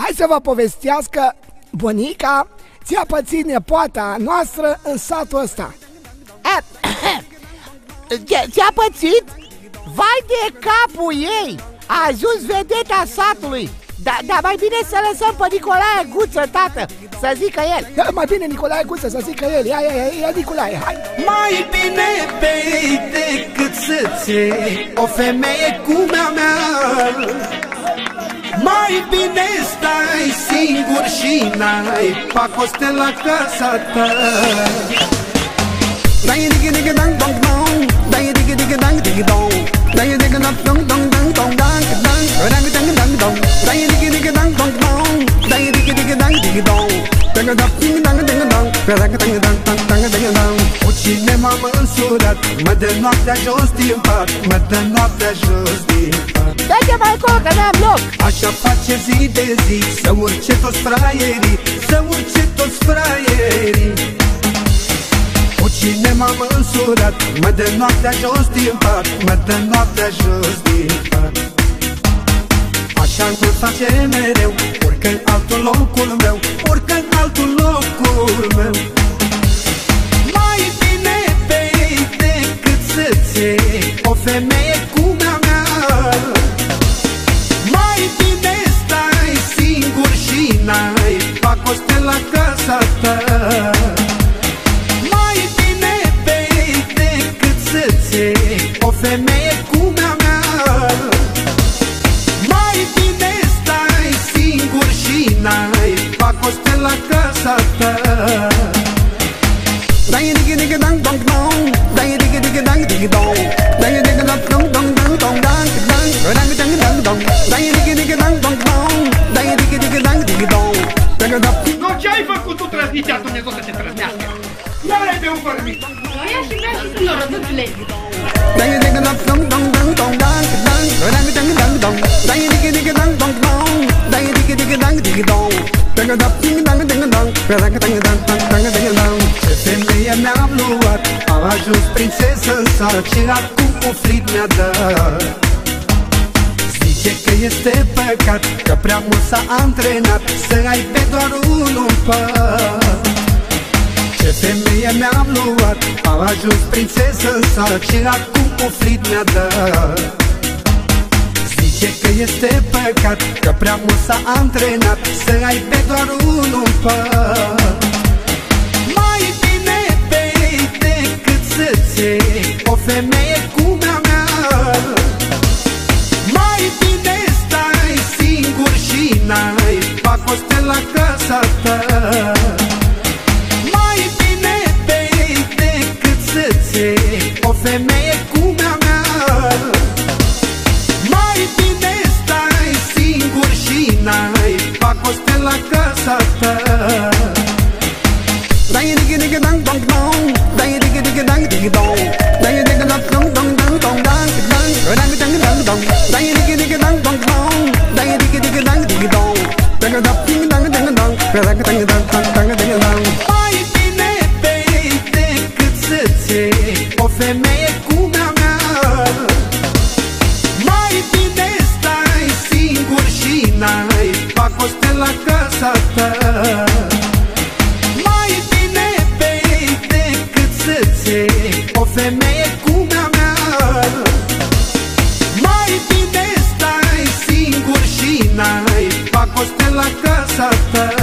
Hai să vă povestească bunica ți-a pățit nepoata noastră în satul ăsta. Ți-a pățit? Vai de capul ei! A ajuns vedeta satului! Da, da, mai bine să lăsăm pe Nicolae Guță, tată, să zică el Da, mai bine Nicolae Guță să zică el Ia, ia, ia, ia Nicolae, hai Mai bine pe decât să-ți o femeie cu mea mea mai bine stai singur și n-ai pacoste la casa ta. Dai digga digga dang dong dong Dai digga digga dang digga dong. Dai digga dang dong dong dong dong dang dang dang dang dang dong. Dai digga digga dang dong dong Dai digga digga dang digga dong. Dang dang ding dang Dang dang dang dang dang dang. M-am însurat Mă dă noaptea jos din pat Mă dă noaptea jos din pat. Dă-te mai acolo că n-am loc. Așa face zi de zi Să urce toți fraierii Să urce toți fraierii. Cu cine m-am însurat? Mă dă noaptea jos din pat Mă dă noaptea jos din pat. Așa nu face mereu Urcă în altul locul meu Urcă în altul locul meu femeie cu mea mea. Mai bine stai singur și n-ai pacoste la casa ta. Mai bine bei decât să-ți iei o femeie cu mea mea. Mai bine stai singur și n-ai pacoste la casa ta Dai digga digga dang dong dong Dai digga digga dang digga dong Dai digga dang dong dong dong dong dang dang dang dang dang dong Dai digga digga dang dong dong Dai digga digga dang digga dong Dang dang Nu, ce ai făcut tu trăzniția Dumnezeu să te trăznească? Iar ai beut vărmit. Aia și vrea și tu, rădătule. Dai digga dang dong dong dong dong dang dang dang dang dang dong Dai digga digga dang dong dong Dai digga digga dang digga dong Dang dang ding dang ding dong Dang dang dang dang dang dang dong Ce femeie mi-am luat. Am ajuns prințesă în sat Și acum uflit mi-a dat. Zice că este păcat Că prea mult s-a antrenat Să ai pe doar unul pat. Ce femeie mi-am luat? Am ajuns prințesă în sat Și acum uflit mi-a dat. Zice că este păcat Că prea mult s-a antrenat Să ai pe doar unul pat femeie cu mea mea. Mai bine stai singur și n-ai pacoste la casa ta. Mai bine bei decât să-ți iei o femeie cu dang dong dong Dai digga digga dang digga dong Dai digga dang dong dong dong dong dang dang dang dang dang dong Dai digga digga dang dong dong Dai digga digga dang digga dong Dang dang ding dang dang dong Dang dang dang dang dang dang dong Mai bine bei decât să-ți iei o femeie cu mea mea Mai bine stai singur și n-ai pacoste la casa ta femeie cu mea mea. Mai bine stai singur și n-ai pacoste la casa ta